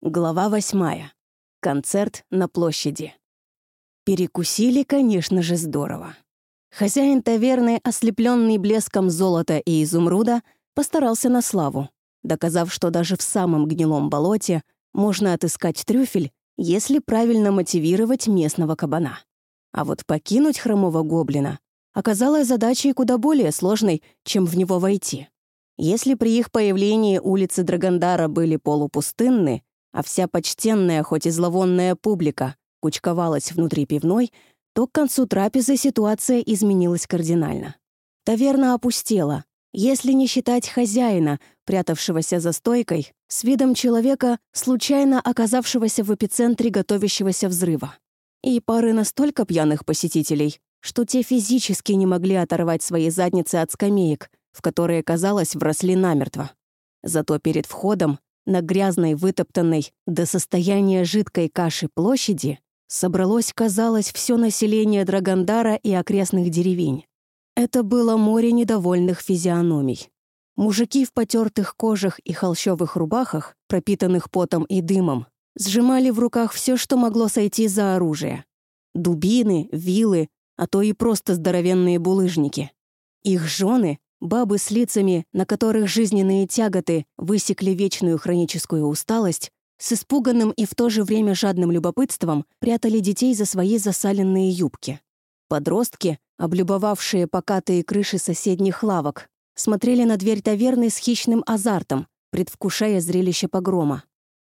Глава восьмая. Концерт на площади. Перекусили, конечно же, здорово. Хозяин таверны, ослепленный блеском золота и изумруда, постарался на славу, доказав, что даже в самом гнилом болоте можно отыскать трюфель, если правильно мотивировать местного кабана. А вот покинуть хромого гоблина оказалась задачей куда более сложной, чем в него войти. Если при их появлении улицы Драгондара были полупустынны, а вся почтенная, хоть и зловонная публика кучковалась внутри пивной, то к концу трапезы ситуация изменилась кардинально. Таверна опустела, если не считать хозяина, прятавшегося за стойкой, с видом человека, случайно оказавшегося в эпицентре готовящегося взрыва. И пары настолько пьяных посетителей, что те физически не могли оторвать свои задницы от скамеек, в которые, казалось, вросли намертво. Зато перед входом на грязной, вытоптанной до состояния жидкой каши площади собралось, казалось, все население Драгондара и окрестных деревень. Это было море недовольных физиономий. Мужики в потертых кожах и холщовых рубахах, пропитанных потом и дымом, сжимали в руках все, что могло сойти за оружие. Дубины, вилы, а то и просто здоровенные булыжники. Их жены Бабы с лицами, на которых жизненные тяготы высекли вечную хроническую усталость, с испуганным и в то же время жадным любопытством прятали детей за свои засаленные юбки. Подростки, облюбовавшие покатые крыши соседних лавок, смотрели на дверь таверны с хищным азартом, предвкушая зрелище погрома.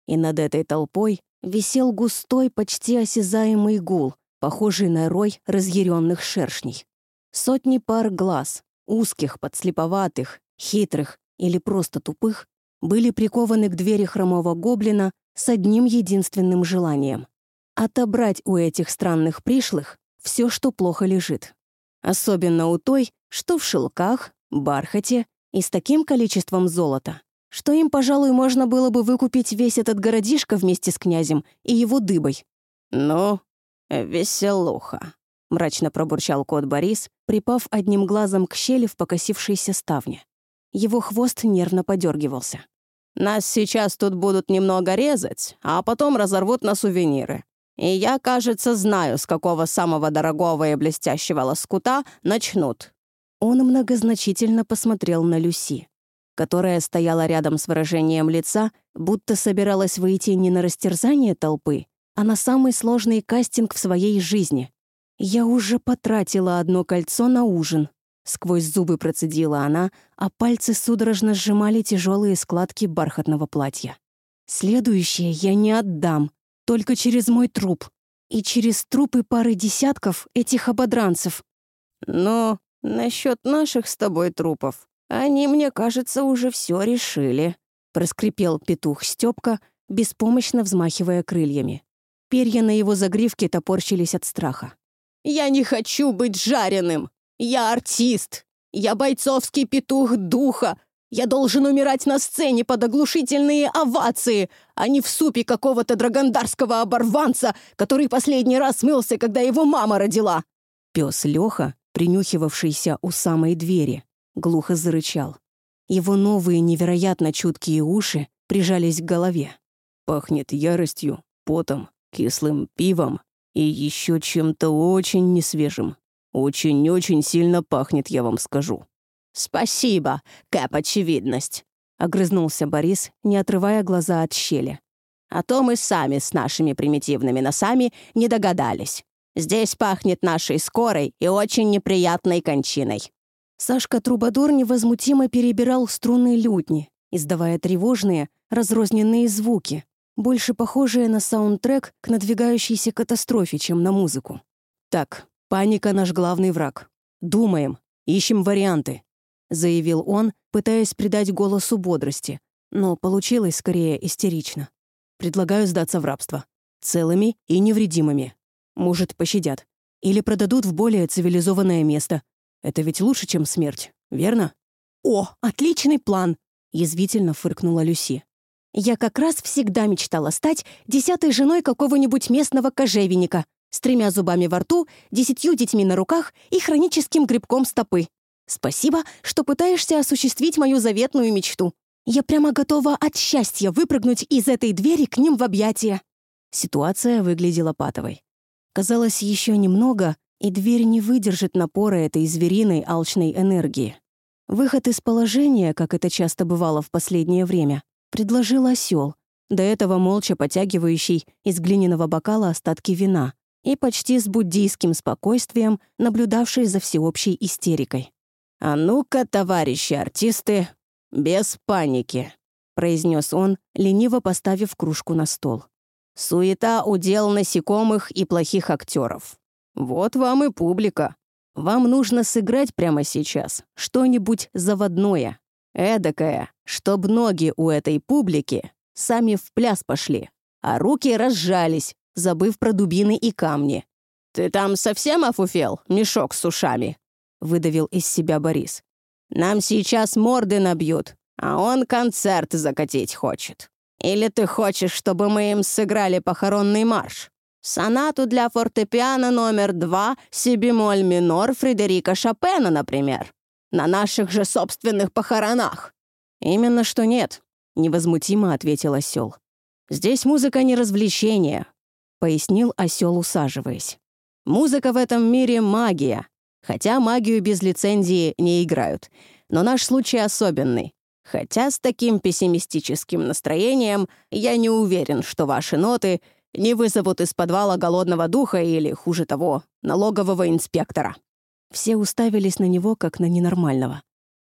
И над этой толпой висел густой, почти осязаемый гул, похожий на рой разъяренных шершней. Сотни пар глаз, узких, подслеповатых, хитрых или просто тупых, были прикованы к двери хромого гоблина с одним единственным желанием — отобрать у этих странных пришлых все, что плохо лежит. Особенно у той, что в шелках, бархате и с таким количеством золота, что им, пожалуй, можно было бы выкупить весь этот городишко вместе с князем и его дыбой. «Ну, веселуха», мрачно пробурчал кот Борис, припав одним глазом к щели в покосившейся ставне. Его хвост нервно подергивался. «Нас сейчас тут будут немного резать, а потом разорвут на сувениры. И я, кажется, знаю, с какого самого дорогого и блестящего лоскута начнут». Он многозначительно посмотрел на Люси, которая стояла рядом с выражением лица, будто собиралась выйти не на растерзание толпы, а на самый сложный кастинг в своей жизни. «Я уже потратила одно кольцо на ужин», — сквозь зубы процедила она, а пальцы судорожно сжимали тяжелые складки бархатного платья. «Следующее я не отдам, только через мой труп. И через трупы пары десятков этих ободранцев». «Но насчет наших с тобой трупов они, мне кажется, уже все решили», — проскрипел петух Степка, беспомощно взмахивая крыльями. Перья на его загривке топорщились от страха. Я не хочу быть жареным. Я артист. Я бойцовский петух духа. Я должен умирать на сцене под оглушительные овации, а не в супе какого-то драгондарского оборванца, который последний раз смылся, когда его мама родила». Пес Леха, принюхивавшийся у самой двери, глухо зарычал. Его новые невероятно чуткие уши прижались к голове. «Пахнет яростью, потом, кислым пивом и еще чем-то очень несвежим. Очень-очень сильно пахнет, я вам скажу». «Спасибо, Кэп, очевидность», — огрызнулся Борис, не отрывая глаза от щели. «А то мы сами с нашими примитивными носами не догадались. Здесь пахнет нашей скорой и очень неприятной кончиной». Сашка Трубадур невозмутимо перебирал струны лютни, издавая тревожные, разрозненные звуки, больше похожее на саундтрек к надвигающейся катастрофе, чем на музыку. «Так, паника — наш главный враг. Думаем, ищем варианты», — заявил он, пытаясь придать голосу бодрости, но получилось скорее истерично. «Предлагаю сдаться в рабство. Целыми и невредимыми. Может, пощадят. Или продадут в более цивилизованное место. Это ведь лучше, чем смерть, верно?» «О, отличный план!» — язвительно фыркнула Люси. Я как раз всегда мечтала стать десятой женой какого-нибудь местного кожевенника с тремя зубами во рту, десятью детьми на руках и хроническим грибком стопы. Спасибо, что пытаешься осуществить мою заветную мечту. Я прямо готова от счастья выпрыгнуть из этой двери к ним в объятия. Ситуация выглядела патовой. Казалось, еще немного, и дверь не выдержит напора этой звериной алчной энергии. Выход из положения, как это часто бывало в последнее время, предложил осел, до этого молча потягивающий из глиняного бокала остатки вина и почти с буддийским спокойствием наблюдавший за всеобщей истерикой. «А ну-ка, товарищи артисты, без паники», — произнес он, лениво поставив кружку на стол. «Суета — удел насекомых и плохих актеров. Вот вам и публика. Вам нужно сыграть прямо сейчас что-нибудь заводное, эдакое, чтоб ноги у этой публики сами в пляс пошли, а руки разжались, забыв про дубины и камни. «Ты там совсем офуфел, мешок с ушами?» — выдавил из себя Борис. «Нам сейчас морды набьют, а он концерт закатить хочет. Или ты хочешь, чтобы мы им сыграли похоронный марш? Сонату для фортепиано номер два, си-бемоль минор Фредерика Шопена, например. На наших же собственных похоронах». «Именно что нет», — невозмутимо ответил осел. «Здесь музыка не развлечение», — пояснил осел, усаживаясь. «Музыка в этом мире — магия. Хотя магию без лицензии не играют. Но наш случай особенный. Хотя с таким пессимистическим настроением я не уверен, что ваши ноты не вызовут из подвала голодного духа или, хуже того, налогового инспектора». Все уставились на него, как на ненормального.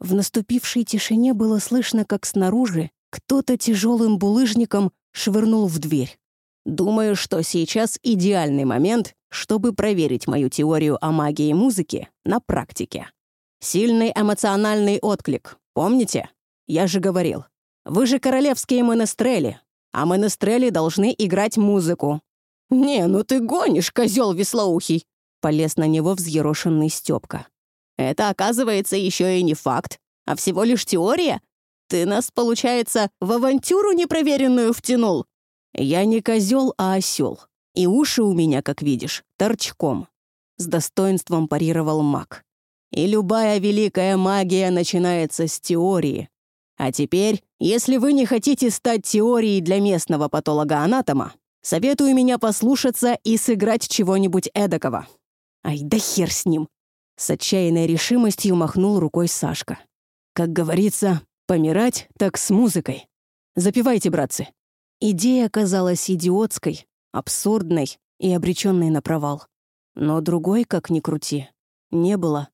В наступившей тишине было слышно, как снаружи кто-то тяжелым булыжником швырнул в дверь. Думаю, что сейчас идеальный момент, чтобы проверить мою теорию о магии музыки на практике. Сильный эмоциональный отклик, помните? Я же говорил. Вы же королевские менестрели, а менестрели должны играть музыку. «Не, ну ты гонишь, козел веслоухий!» Полез на него взъерошенный Степка. «Это, оказывается, еще и не факт, а всего лишь теория, ты нас, получается, в авантюру непроверенную втянул. Я не козел, а осел. И уши у меня, как видишь, торчком. С достоинством парировал маг. И любая великая магия начинается с теории. А теперь, если вы не хотите стать теорией для местного патолога-анатома, советую меня послушаться и сыграть чего-нибудь эдакого. Ай, да хер с ним. С отчаянной решимостью махнул рукой Сашка. Как говорится, Помирать так с музыкой. Запивайте, братцы. Идея казалась идиотской, абсурдной и обреченной на провал. Но другой, как ни крути, не было.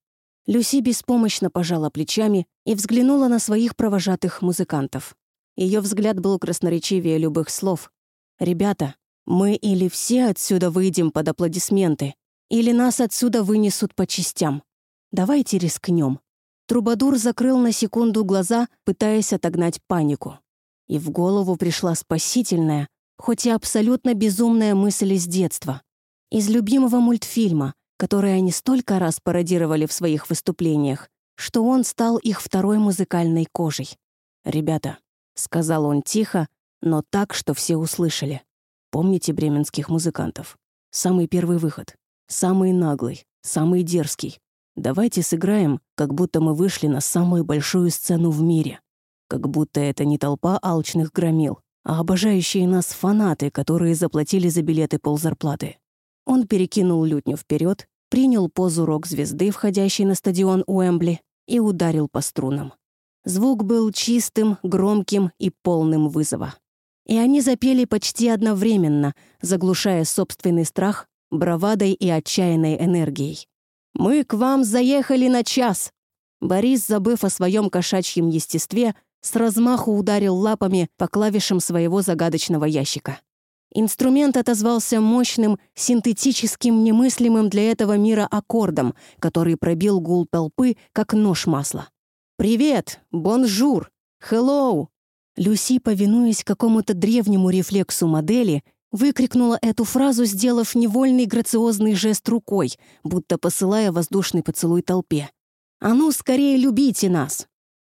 Люси беспомощно пожала плечами и взглянула на своих провожатых музыкантов. Ее взгляд был красноречивее любых слов. «Ребята, мы или все отсюда выйдем под аплодисменты, или нас отсюда вынесут по частям. Давайте рискнем. Трубадур закрыл на секунду глаза, пытаясь отогнать панику. И в голову пришла спасительная, хоть и абсолютно безумная мысль из детства. Из любимого мультфильма, который они столько раз пародировали в своих выступлениях, что он стал их второй музыкальной кожей. «Ребята», — сказал он тихо, но так, что все услышали. «Помните бременских музыкантов? Самый первый выход, самый наглый, самый дерзкий, Давайте сыграем, как будто мы вышли на самую большую сцену в мире. Как будто это не толпа алчных громил, а обожающие нас фанаты, которые заплатили за билеты ползарплаты. Он перекинул лютню вперед, принял позу рок-звезды, входящей на стадион Уэмбли, и ударил по струнам. Звук был чистым, громким и полным вызова. И они запели почти одновременно, заглушая собственный страх бравадой и отчаянной энергией. «Мы к вам заехали на час!» Борис, забыв о своем кошачьем естестве, с размаху ударил лапами по клавишам своего загадочного ящика. Инструмент отозвался мощным, синтетическим, немыслимым для этого мира аккордом, который пробил гул толпы, как нож масло. «Привет! Bonjour! Hello!» Люси, повинуясь какому-то древнему рефлексу модели, Выкрикнула эту фразу, сделав невольный грациозный жест рукой, будто посылая воздушный поцелуй толпе. «А ну, скорее любите нас!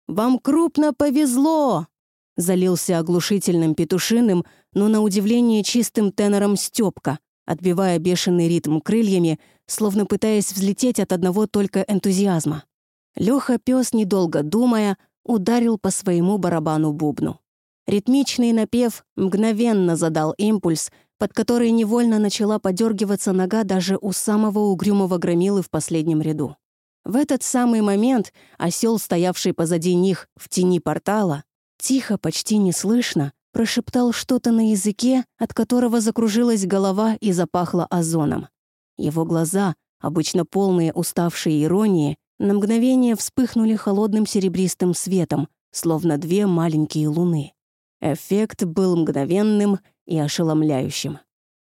Вам крупно повезло!» Залился оглушительным петушиным, но на удивление чистым тенором Стёпка, отбивая бешеный ритм крыльями, словно пытаясь взлететь от одного только энтузиазма. Лёха пёс, недолго думая, ударил по своему барабану-бубну. Ритмичный напев мгновенно задал импульс, под который невольно начала подергиваться нога даже у самого угрюмого громилы в последнем ряду. В этот самый момент осел, стоявший позади них в тени портала, тихо, почти неслышно, прошептал что-то на языке, от которого закружилась голова и запахло озоном. Его глаза, обычно полные уставшей иронии, на мгновение вспыхнули холодным серебристым светом, словно две маленькие луны. Эффект был мгновенным и ошеломляющим.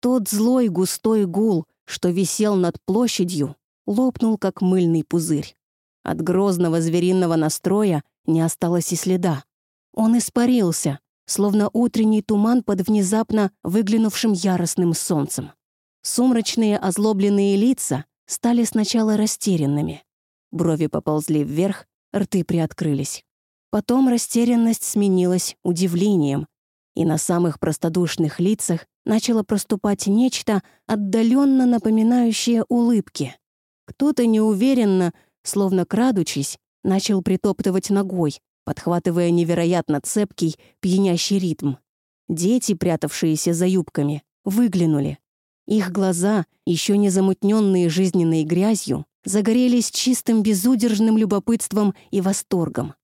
Тот злой густой гул, что висел над площадью, лопнул, как мыльный пузырь. От грозного звериного настроя не осталось и следа. Он испарился, словно утренний туман под внезапно выглянувшим яростным солнцем. Сумрачные озлобленные лица стали сначала растерянными. Брови поползли вверх, рты приоткрылись. Потом растерянность сменилась удивлением, и на самых простодушных лицах начало проступать нечто, отдаленно напоминающее улыбки. Кто-то неуверенно, словно крадучись, начал притоптывать ногой, подхватывая невероятно цепкий, пьянящий ритм. Дети, прятавшиеся за юбками, выглянули. Их глаза, еще не замутненные жизненной грязью, загорелись чистым безудержным любопытством и восторгом.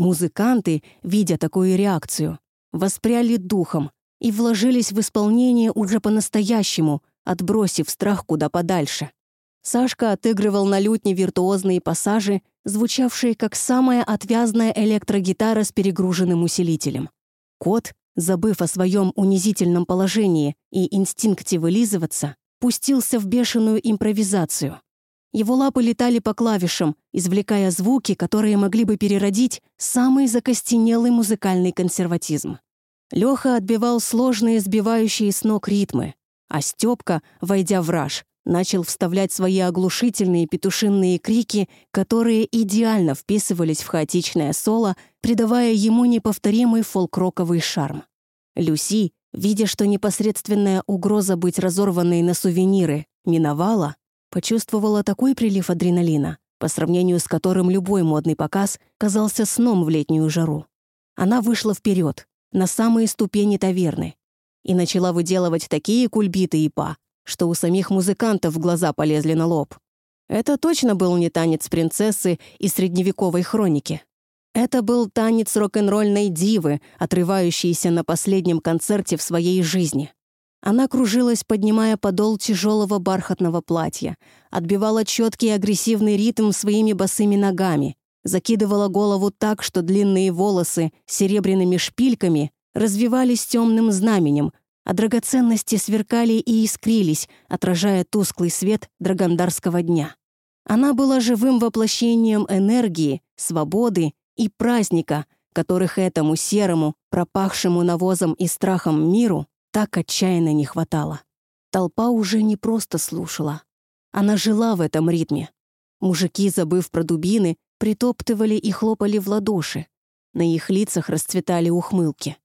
Музыканты, видя такую реакцию, воспряли духом и вложились в исполнение уже по-настоящему, отбросив страх куда подальше. Сашка отыгрывал на лютне виртуозные пассажи, звучавшие как самая отвязная электрогитара с перегруженным усилителем. Кот, забыв о своем унизительном положении и инстинкте вылизываться, пустился в бешеную импровизацию. Его лапы летали по клавишам, извлекая звуки, которые могли бы переродить самый закостенелый музыкальный консерватизм. Лёха отбивал сложные, сбивающие с ног ритмы, а Стёпка, войдя в раж, начал вставлять свои оглушительные петушинные крики, которые идеально вписывались в хаотичное соло, придавая ему неповторимый фолк-роковый шарм. Люси, видя, что непосредственная угроза быть разорванной на сувениры миновала, почувствовала такой прилив адреналина, по сравнению с которым любой модный показ казался сном в летнюю жару. Она вышла вперед, на самые ступени таверны, и начала выделывать такие кульбиты и па, что у самих музыкантов глаза полезли на лоб. Это точно был не танец принцессы из средневековой хроники. Это был танец рок-н-ролльной дивы, отрывающейся на последнем концерте в своей жизни. Она кружилась, поднимая подол тяжелого бархатного платья, отбивала четкий агрессивный ритм своими босыми ногами, закидывала голову так, что длинные волосы серебряными шпильками развивались темным знаменем, а драгоценности сверкали и искрились, отражая тусклый свет драгондарского дня. Она была живым воплощением энергии, свободы и праздника, которых этому серому, пропахшему навозом и страхом миру так отчаянно не хватало. Толпа уже не просто слушала. Она жила в этом ритме. Мужики, забыв про дубины, притоптывали и хлопали в ладоши. На их лицах расцветали ухмылки.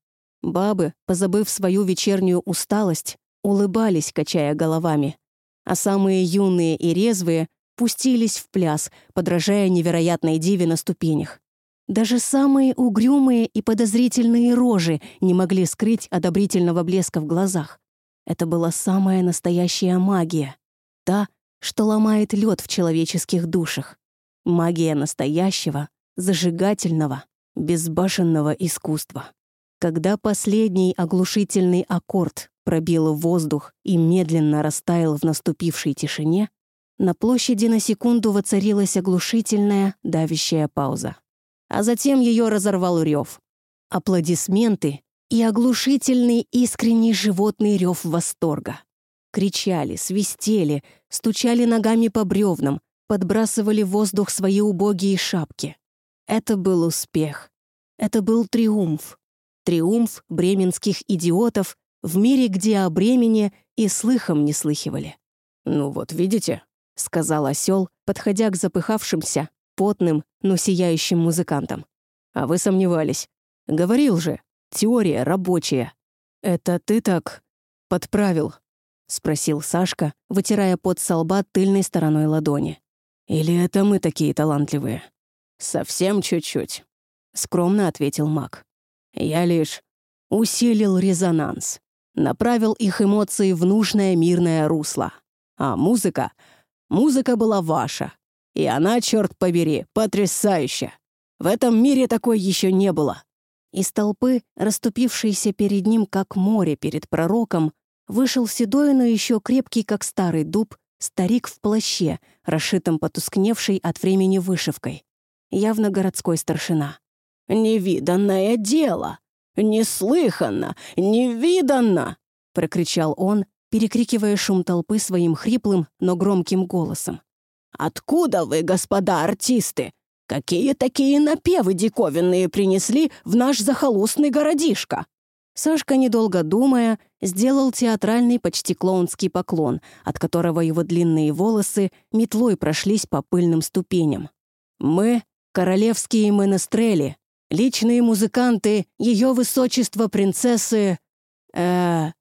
Бабы, позабыв свою вечернюю усталость, улыбались, качая головами. А самые юные и резвые пустились в пляс, подражая невероятной диве на ступенях. Даже самые угрюмые и подозрительные рожи не могли скрыть одобрительного блеска в глазах. Это была самая настоящая магия. Та, что ломает лед в человеческих душах. Магия настоящего, зажигательного, безбашенного искусства. Когда последний оглушительный аккорд пробил воздух и медленно растаял в наступившей тишине, на площади на секунду воцарилась оглушительная, давящая пауза а затем ее разорвал рев. Аплодисменты и оглушительный искренний животный рев восторга. Кричали, свистели, стучали ногами по бревнам, подбрасывали в воздух свои убогие шапки. Это был успех. Это был триумф. Триумф бременских идиотов в мире, где о бремени и слыхом не слыхивали. «Ну вот, видите?» — сказал осел, подходя к запыхавшимся, потным, но сияющим музыкантом. А вы сомневались. Говорил же, теория рабочая. Это ты так подправил? Спросил Сашка, вытирая пот со лба тыльной стороной ладони. Или это мы такие талантливые? Совсем чуть-чуть. скромно ответил маг. «Я лишь усилил резонанс, направил их эмоции в нужное мирное русло. А музыка? Музыка была ваша. И она, черт побери, потрясающая. В этом мире такой еще не было». Из толпы, расступившейся перед ним, как море перед пророком, вышел седой, но еще крепкий, как старый дуб, старик в плаще, расшитом потускневшей от времени вышивкой. Явно городской старшина. «Невиданное дело! Неслыханно! Невиданно!» — прокричал он, перекрикивая шум толпы своим хриплым, но громким голосом. «Откуда вы, господа артисты? Какие такие напевы диковинные принесли в наш захолустный городишко?» Сашка, недолго думая, сделал театральный почти клоунский поклон, от которого его длинные волосы метлой прошлись по пыльным ступеням. «Мы — королевские менестрели, личные музыканты ее высочества принцессы... э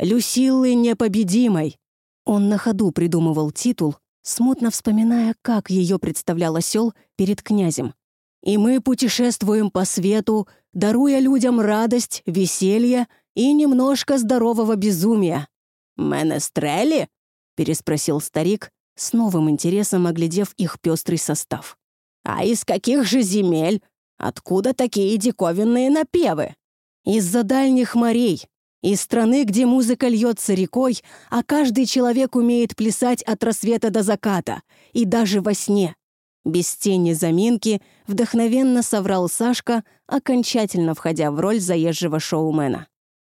Люсиллы Непобедимой». Он на ходу придумывал титул, смутно вспоминая, как ее представлял осел перед князем. «И мы путешествуем по свету, даруя людям радость, веселье и немножко здорового безумия». «Менестрели?» — переспросил старик, с новым интересом оглядев их пестрый состав. «А из каких же земель? Откуда такие диковинные напевы?» «Из-за дальних морей, из страны, где музыка льется рекой, а каждый человек умеет плясать от рассвета до заката, и даже во сне. Без тени заминки вдохновенно соврал Сашка, окончательно входя в роль заезжего шоумена.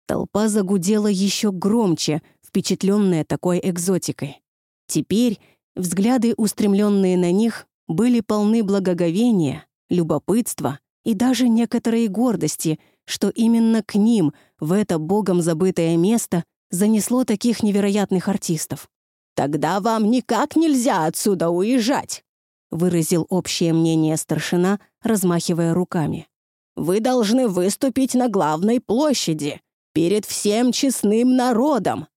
Толпа загудела еще громче, впечатленная такой экзотикой. Теперь взгляды, устремленные на них, были полны благоговения, любопытства и даже некоторой гордости, что именно к ним, в это богом забытое место, занесло таких невероятных артистов. «Тогда вам никак нельзя отсюда уезжать!» выразил общее мнение старшина, размахивая руками. «Вы должны выступить на главной площади, перед всем честным народом.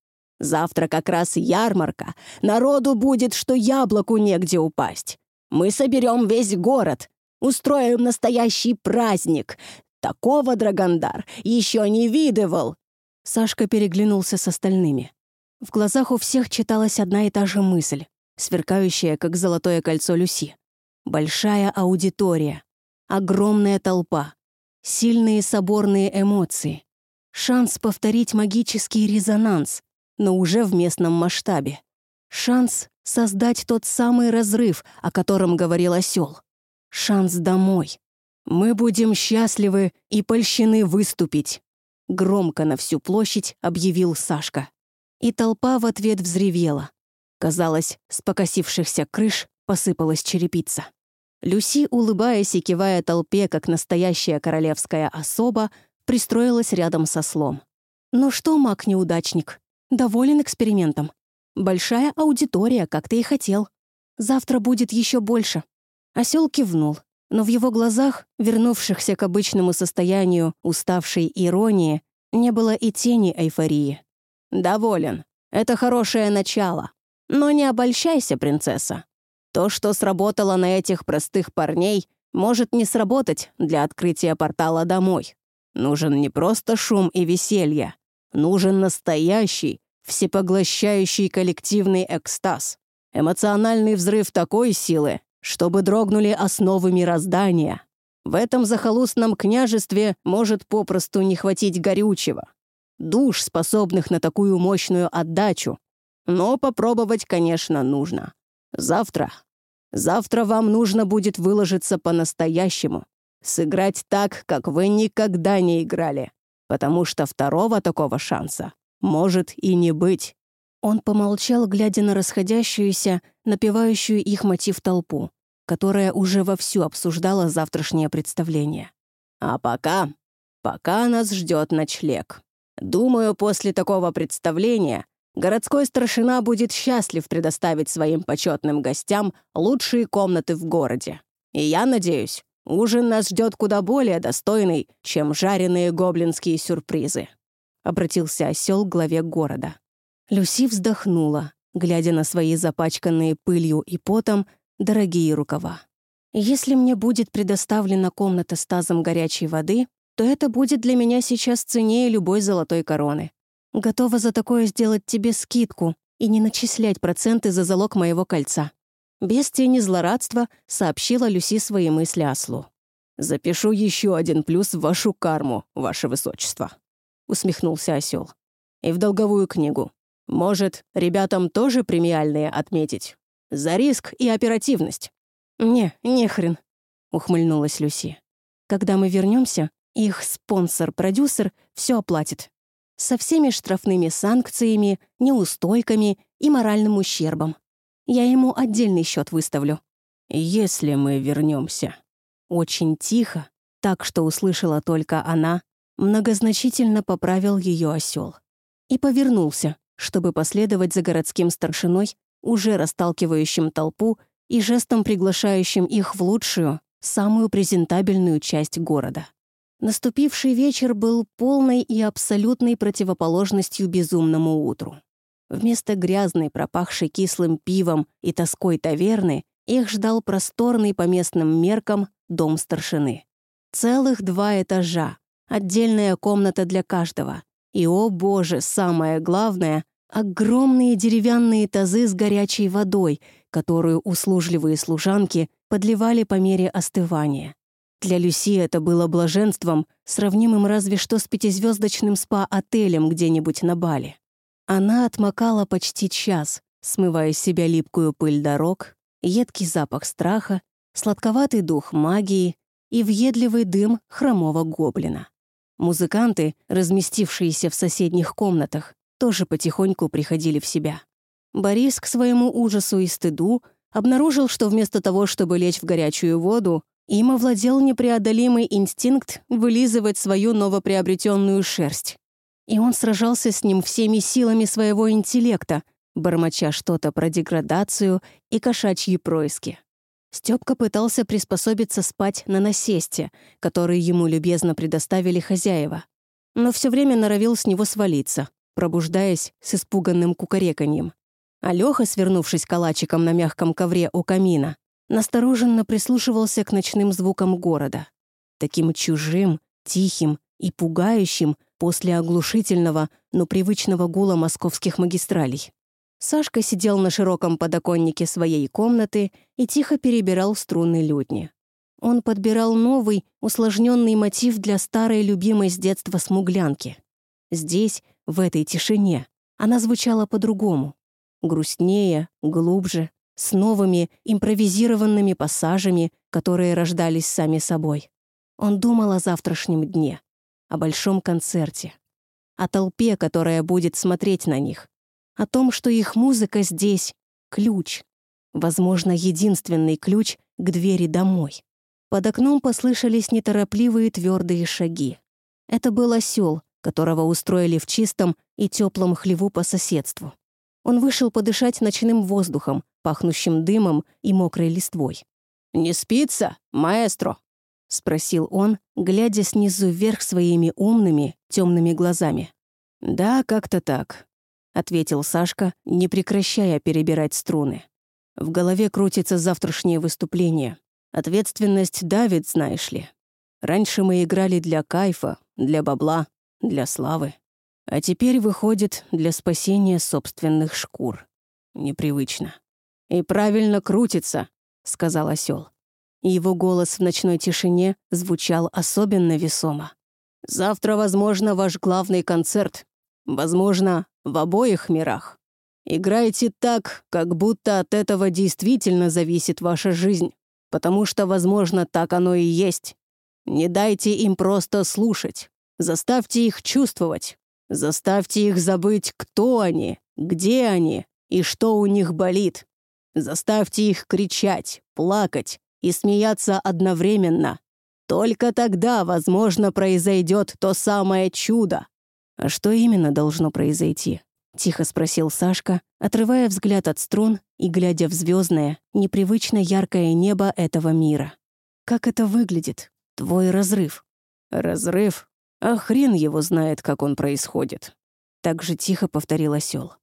Завтра как раз ярмарка, народу будет, что яблоку негде упасть. Мы соберем весь город, устроим настоящий праздник, Такого Драгондар еще не видывал!» Сашка переглянулся с остальными. В глазах у всех читалась одна и та же мысль, сверкающая, как золотое кольцо Люси. Большая аудитория, огромная толпа, сильные соборные эмоции, шанс повторить магический резонанс, но уже в местном масштабе. Шанс создать тот самый разрыв, о котором говорил осел. Шанс домой. «Мы будем счастливы и польщены выступить», — громко на всю площадь объявил Сашка. И толпа в ответ взревела. Казалось, с покосившихся крыш посыпалась черепица. Люси, улыбаясь и кивая толпе, как настоящая королевская особа, пристроилась рядом со слом. «Ну что, маг-неудачник, доволен экспериментом? Большая аудитория, как ты и хотел. Завтра будет еще больше». Осел кивнул, но в его глазах, вернувшихся к обычному состоянию уставшей иронии, не было и тени эйфории. «Доволен. Это хорошее начало. Но не обольщайся, принцесса. То, что сработало на этих простых парней, может не сработать для открытия портала домой. Нужен не просто шум и веселье. Нужен настоящий, всепоглощающий коллективный экстаз. Эмоциональный взрыв такой силы, чтобы дрогнули основы мироздания. В этом захолустном княжестве может попросту не хватить горючего. Душ, способных на такую мощную отдачу. Но попробовать, конечно, нужно. Завтра. Завтра вам нужно будет выложиться по-настоящему. Сыграть так, как вы никогда не играли. Потому что второго такого шанса может и не быть. Он помолчал, глядя на расходящуюся, напевающую их мотив толпу, которая уже вовсю обсуждала завтрашнее представление. «А пока... пока нас ждет ночлег. Думаю, после такого представления городской старшина будет счастлив предоставить своим почетным гостям лучшие комнаты в городе. И я надеюсь, ужин нас ждет куда более достойный, чем жареные гоблинские сюрпризы», — обратился осел к главе города. Люси вздохнула, глядя на свои запачканные пылью и потом дорогие рукава. Если мне будет предоставлена комната с тазом горячей воды, то это будет для меня сейчас ценнее любой золотой короны. Готова за такое сделать тебе скидку и не начислять проценты за залог моего кольца». Без тени злорадства сообщила Люси свои мысли ослу. «Запишу еще один плюс в вашу карму, ваше высочество», — усмехнулся осел. «И в долговую книгу. Может, ребятам тоже премиальные отметить? За риск и оперативность». «Не, не хрен», — ухмыльнулась Люси. «Когда мы вернемся, их спонсор-продюсер все оплатит. Со всеми штрафными санкциями, неустойками и моральным ущербом. Я ему отдельный счет выставлю». «Если мы вернемся. Очень тихо, так что услышала только она, многозначительно поправил ее осел и повернулся, чтобы последовать за городским старшиной, уже расталкивающим толпу и жестом приглашающим их в лучшую, самую презентабельную часть города. Наступивший вечер был полной и абсолютной противоположностью безумному утру. Вместо грязной, пропахшей кислым пивом и тоской таверны, их ждал просторный по местным меркам дом старшины. Целых два этажа, отдельная комната для каждого. И, о боже, самое главное — огромные деревянные тазы с горячей водой, которую услужливые служанки подливали по мере остывания. Для Люси это было блаженством, сравнимым разве что с пятизвездочным спа-отелем где-нибудь на Бали. Она отмокала почти час, смывая с себя липкую пыль дорог, едкий запах страха, сладковатый дух магии и въедливый дым хромого гоблина. Музыканты, разместившиеся в соседних комнатах, тоже потихоньку приходили в себя. Борис к своему ужасу и стыду обнаружил, что вместо того, чтобы лечь в горячую воду, им овладел непреодолимый инстинкт вылизывать свою новоприобретенную шерсть. И он сражался с ним всеми силами своего интеллекта, бормоча что-то про деградацию и кошачьи происки. Стёпка пытался приспособиться спать на насесте, который ему любезно предоставили хозяева, но все время норовил с него свалиться, пробуждаясь с испуганным кукареканьем. А Лёха, свернувшись калачиком на мягком ковре у камина, настороженно прислушивался к ночным звукам города. Таким чужим, тихим и пугающим после оглушительного, но привычного гула московских магистралей. Сашка сидел на широком подоконнике своей комнаты и тихо перебирал струны лютни. Он подбирал новый, усложненный мотив для старой любимой с детства смуглянки. Здесь, в этой тишине, она звучала по-другому грустнее, глубже, с новыми импровизированными пассажами, которые рождались сами собой. Он думал о завтрашнем дне, о большом концерте, о толпе, которая будет смотреть на них, о том, что их музыка здесь — ключ, возможно, единственный ключ к двери домой. Под окном послышались неторопливые твердые шаги. Это был осел, которого устроили в чистом и теплом хлеву по соседству. Он вышел подышать ночным воздухом, пахнущим дымом и мокрой листвой. «Не спится, маэстро?» — спросил он, глядя снизу вверх своими умными, темными глазами. «Да, как-то так», — ответил Сашка, не прекращая перебирать струны. «В голове крутится завтрашнее выступление. Ответственность давит, знаешь ли. Раньше мы играли для кайфа, для бабла, для славы. А теперь выходит для спасения собственных шкур. Непривычно. «И правильно крутится», — сказал осел. Его голос в ночной тишине звучал особенно весомо. «Завтра, возможно, ваш главный концерт. Возможно, в обоих мирах. Играйте так, как будто от этого действительно зависит ваша жизнь, потому что, возможно, так оно и есть. Не дайте им просто слушать. Заставьте их чувствовать. Заставьте их забыть, кто они, где они и что у них болит. Заставьте их кричать, плакать и смеяться одновременно. Только тогда, возможно, произойдет то самое чудо. «А что именно должно произойти?» — тихо спросил Сашка, отрывая взгляд от струн и глядя в звездное, непривычно яркое небо этого мира. «Как это выглядит? Твой разрыв?» «Разрыв? А хрен его знает, как он происходит. Так же тихо повторил осел.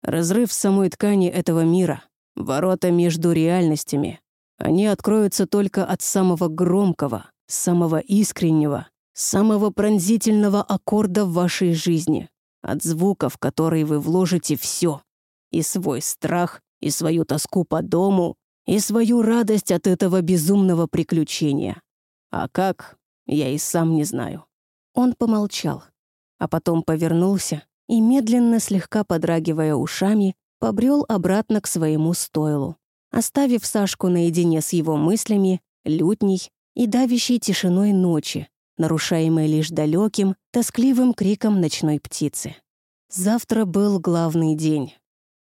Разрыв самой ткани этого мира, ворота между реальностями. Они откроются только от самого громкого, самого искреннего, самого пронзительного аккорда в вашей жизни, от звука, в который вы вложите все, и свой страх, и свою тоску по дому, и свою радость от этого безумного приключения. А как, я и сам не знаю». Он помолчал, а потом повернулся и, медленно, слегка подрагивая ушами, побрел обратно к своему стойлу, оставив Сашку наедине с его мыслями, лютней и давящей тишиной ночи, нарушаемой лишь далеким, тоскливым криком ночной птицы. Завтра был главный день,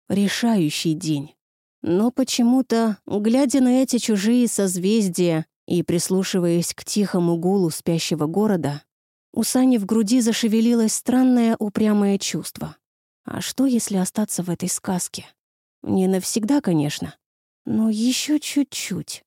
решающий день. Но почему-то, глядя на эти чужие созвездия и прислушиваясь к тихому гулу спящего города, у Сани в груди зашевелилось странное упрямое чувство. А что, если остаться в этой сказке? Не навсегда, конечно, но еще чуть-чуть.